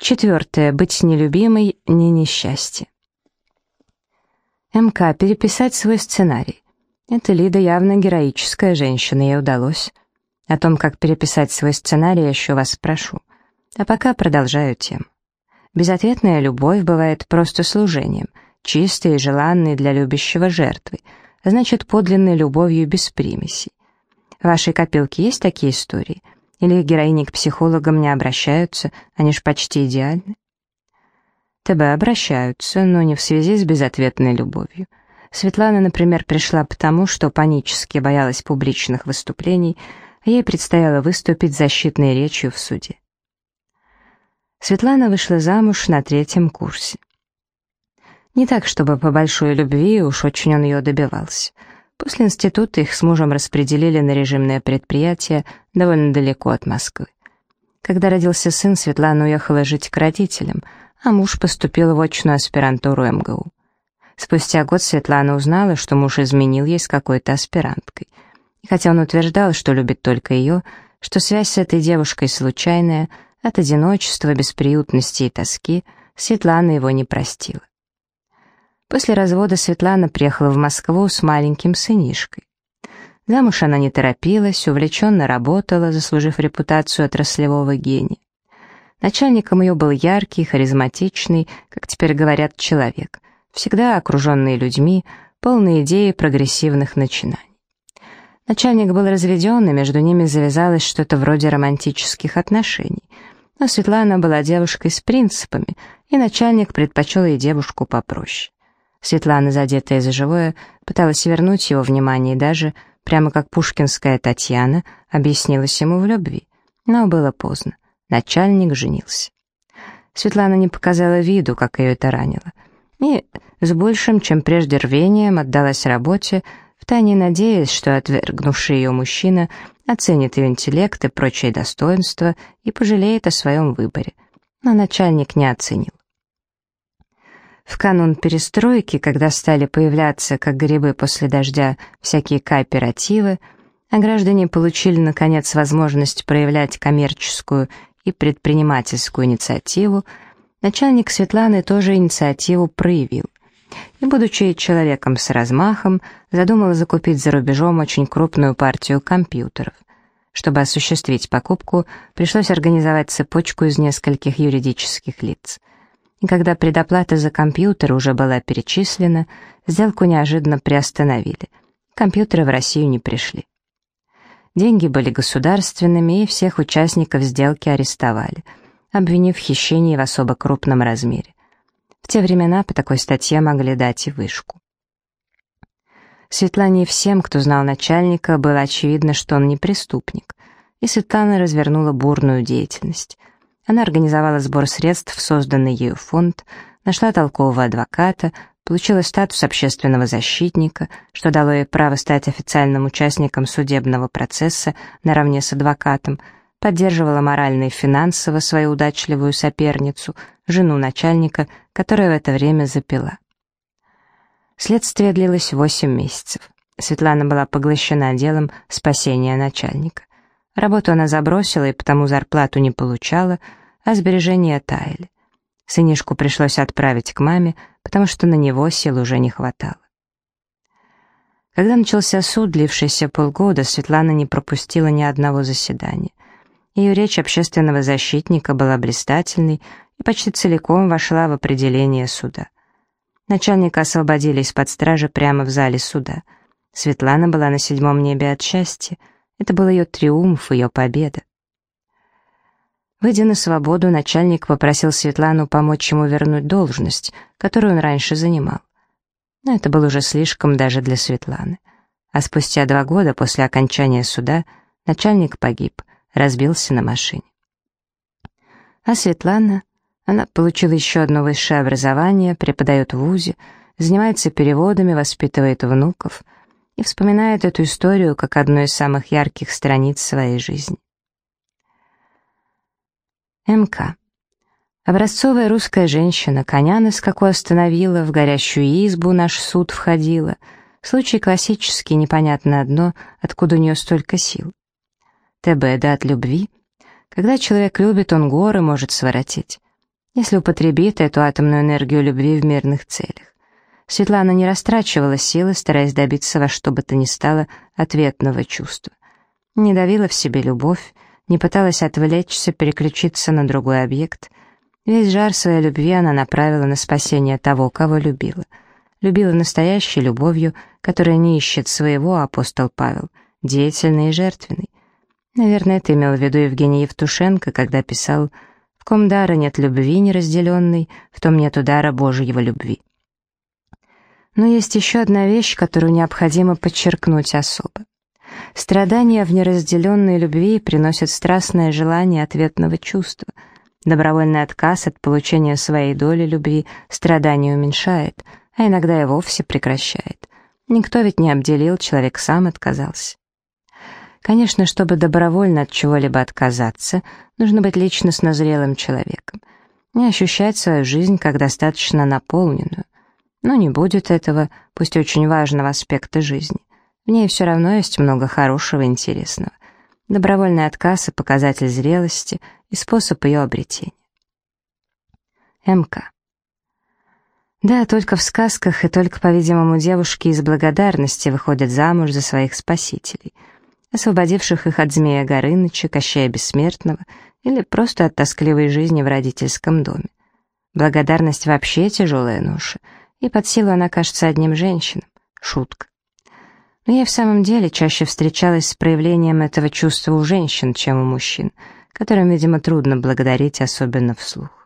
Четвертое. Быть нелюбимой — не несчастье. МК. Переписать свой сценарий. Это Лида явно героическая женщина, ей удалось. О том, как переписать свой сценарий, я еще вас спрошу. А пока продолжаю тему. Безответная любовь бывает просто служением, чистой и желанной для любящего жертвы, а значит, подлинной любовью без примесей. В вашей копилке есть такие истории — или героини к психологам не обращаются, они ж почти идеальны? ТБ обращаются, но не в связи с безответной любовью. Светлана, например, пришла потому, что панически боялась публичных выступлений, а ей предстояло выступить защитной речью в суде. Светлана вышла замуж на третьем курсе. Не так, чтобы по большой любви, уж очень он ее добивался — После института их с мужем распределили на режимное предприятие довольно далеко от Москвы. Когда родился сын, Светлана уехала жить к родителям, а муж поступил в очную аспирантуру МГУ. Спустя год Светлана узнала, что муж изменил ей с какой-то аспиранткой. И хотя он утверждал, что любит только ее, что связь с этой девушкой случайная, от одиночества, бесприютности и тоски, Светлана его не простила. После развода Светлана приехала в Москву с маленьким сынишкой. Замуж она не торопилась, увлеченно работала, заслужив репутацию отраслевого гения. Начальником ее был яркий, харизматичный, как теперь говорят, человек, всегда окруженный людьми, полный идеи прогрессивных начинаний. Начальник был разведен, и между ними завязалось что-то вроде романтических отношений. Но Светлана была девушкой с принципами, и начальник предпочел ей девушку попроще. Светлана, задетая за живое, пыталась вернуть его внимание и даже, прямо как пушкинская Татьяна, объяснилась ему в любви. Но было поздно. Начальник женился. Светлана не показала виду, как ее это ранило. И с большим, чем прежде рвением, отдалась работе, втайне надеясь, что отвергнувший ее мужчина оценит ее интеллект и прочие достоинства и пожалеет о своем выборе. Но начальник не оценил. В канун перестройки, когда стали появляться, как грибы после дождя, всякие кооперативы, а граждане получили, наконец, возможность проявлять коммерческую и предпринимательскую инициативу, начальник Светланы тоже инициативу проявил. И, будучи человеком с размахом, задумал закупить за рубежом очень крупную партию компьютеров. Чтобы осуществить покупку, пришлось организовать цепочку из нескольких юридических лиц — и когда предоплата за компьютер уже была перечислена, сделку неожиданно приостановили. Компьютеры в Россию не пришли. Деньги были государственными, и всех участников сделки арестовали, обвинив в хищении в особо крупном размере. В те времена по такой статье могли дать и вышку. Светлане и всем, кто знал начальника, было очевидно, что он не преступник, и Светлана развернула бурную деятельность — она организовала сбор средств в созданный ею фонд, нашла толкового адвоката, получила статус общественного защитника, что дало ей право стать официальным участником судебного процесса наравне с адвокатом, поддерживала морально и финансово свою удачливую соперницу, жену начальника, которая в это время запила. Следствие длилось восемь месяцев. Светлана была поглощена делом спасения начальника. Работу она забросила и потому зарплату не получала, а сбережения таяли. Сынишку пришлось отправить к маме, потому что на него сил уже не хватало. Когда начался суд, длившийся полгода, Светлана не пропустила ни одного заседания. Ее речь общественного защитника была блистательной и почти целиком вошла в определение суда. Начальника освободили из-под стражи прямо в зале суда. Светлана была на седьмом небе от счастья. Это был ее триумф, ее победа. Выйдя на свободу, начальник попросил Светлану помочь ему вернуть должность, которую он раньше занимал. Но это было уже слишком даже для Светланы. А спустя два года после окончания суда начальник погиб, разбился на машине. А Светлана, она получила еще одно высшее образование, преподает в ВУЗе, занимается переводами, воспитывает внуков и вспоминает эту историю как одну из самых ярких страниц своей жизни. МК. Образцовая русская женщина, коня на скаку остановила, в горящую избу наш суд входила. Случай классический, непонятно одно, откуда у нее столько сил. ТБ, да от любви. Когда человек любит, он горы может своротить. если употребит эту атомную энергию любви в мирных целях. Светлана не растрачивала силы, стараясь добиться во что бы то ни стало ответного чувства. Не давила в себе любовь, не пыталась отвлечься, переключиться на другой объект. Весь жар своей любви она направила на спасение того, кого любила. Любила настоящей любовью, которая не ищет своего, апостол Павел, деятельный и жертвенный. Наверное, это имел в виду Евгений Евтушенко, когда писал «В ком дара нет любви неразделенной, в том нет удара Божьего любви». Но есть еще одна вещь, которую необходимо подчеркнуть особо. Страдания в неразделенной любви приносят страстное желание ответного чувства. Добровольный отказ от получения своей доли любви страдания уменьшает, а иногда и вовсе прекращает. Никто ведь не обделил, человек сам отказался. Конечно, чтобы добровольно от чего-либо отказаться, нужно быть личностно зрелым человеком, не ощущать свою жизнь как достаточно наполненную. Но не будет этого, пусть очень важного аспекта жизни. В ней все равно есть много хорошего и интересного. Добровольный отказ и показатель зрелости и способ ее обретения. МК. Да, только в сказках и только, по-видимому, девушки из благодарности выходят замуж за своих спасителей, освободивших их от змея Горыныча, Кощея Бессмертного или просто от тоскливой жизни в родительском доме. Благодарность вообще тяжелая ноша — и под силу она кажется одним женщинам. Шутка. Но я в самом деле чаще встречалась с проявлением этого чувства у женщин, чем у мужчин, которым, видимо, трудно благодарить, особенно вслух.